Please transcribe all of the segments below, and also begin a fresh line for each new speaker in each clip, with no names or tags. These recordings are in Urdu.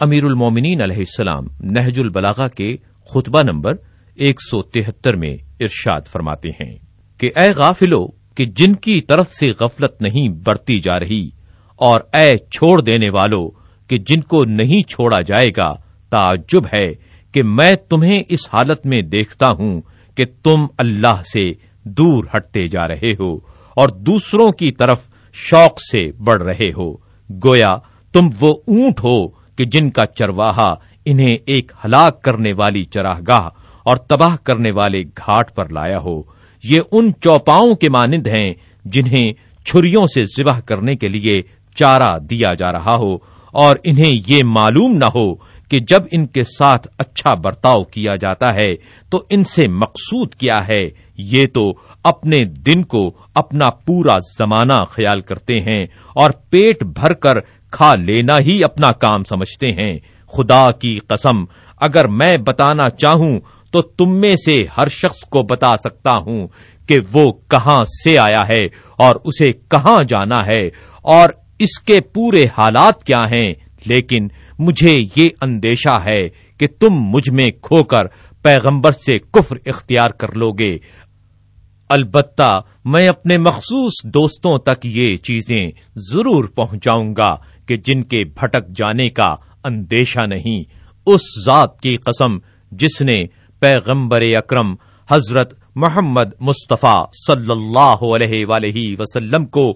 امیر المومنین علیہ السلام نہج البلاغا کے خطبہ نمبر ایک سو تہتر میں ارشاد فرماتے ہیں کہ اے غافلو، کہ جن کی طرف سے غفلت نہیں برتی جا رہی اور اے چھوڑ دینے والو، کہ جن کو نہیں چھوڑا جائے گا، تعجب ہے کہ میں تمہیں اس حالت میں دیکھتا ہوں کہ تم اللہ سے دور ہٹتے جا رہے ہو اور دوسروں کی طرف شوق سے بڑھ رہے ہو۔ گویا تم وہ اونٹ ہو کہ جن کا چرواہا انہیں ایک ہلاک کرنے والی چراہ گاہ اور تباہ کرنے والے گھاٹ پر لایا ہو، یہ ان چوپاؤں کے مانند ہیں جنہیں چھریوں سے ذبح کرنے کے لیے چارہ دیا جا رہا ہو، اور انہیں یہ معلوم نہ ہو کہ جب ان کے ساتھ اچھا برتاؤ کیا جاتا ہے تو ان سے مقصود کیا ہے۔ یہ تو اپنے دن کو اپنا پورا زمانہ خیال کرتے ہیں اور پیٹ بھر کر کھا لینا ہی اپنا کام سمجھتے ہیں۔ خدا کی قسم، اگر میں بتانا چاہوں تو تم میں سے ہر شخص کو بتا سکتا ہوں کہ وہ کہاں سے آیا ہے اور اسے کہاں جانا ہے اور اس کے پورے حالات کیا ہیں۔ لیکن مجھے یہ اندیشہ ہے کہ تم مجھ میں کھو کر پیغمبر سے کفر اختیار کر لو گے البتہ میں اپنے مخصوص دوستوں تک یہ چیزیں ضرور پہنچاؤں گا کہ جن کے بھٹک جانے کا اندیشہ نہیں، اس ذات کی قسم جس نے پیغمبر اکرم حضرت محمد مصطفیٰ صلی اللہ علیہ ولیہ وسلم کو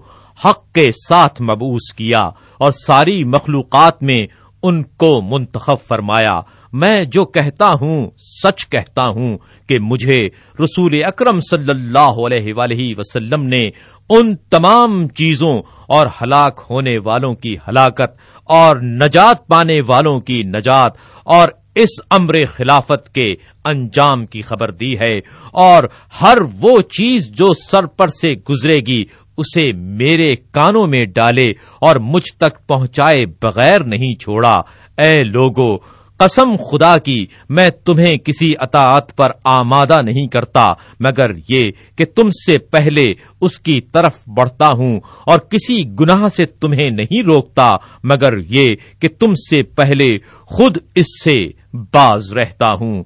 حق کے ساتھ مبوس کیا اور ساری مخلوقات میں ان کو منتخب فرمایا۔ میں جو کہتا ہوں، سچ کہتا ہوں کہ مجھے رسول اکرم صلی اللہ علیہ ولیہ وسلم نے ان تمام چیزوں اور ہلاک ہونے والوں کی ہلاکت اور نجات پانے والوں کی نجات اور اس امر خلافت کے انجام کی خبر دی ہے اور ہر وہ چیز جو سر پر سے گزرے گی، اسے میرے کانوں میں ڈالے اور مجھ تک پہنچائے بغیر نہیں چھوڑا۔ اے لوگو قسم خدا کی، میں تمہیں کسی اطاعت پر آمادہ نہیں کرتا، مگر یہ کہ تم سے پہلے اس کی طرف بڑھتا ہوں اور کسی گناہ سے تمہیں نہیں روکتا، مگر یہ کہ تم سے پہلے خود اس سے باز رہتا ہوں۔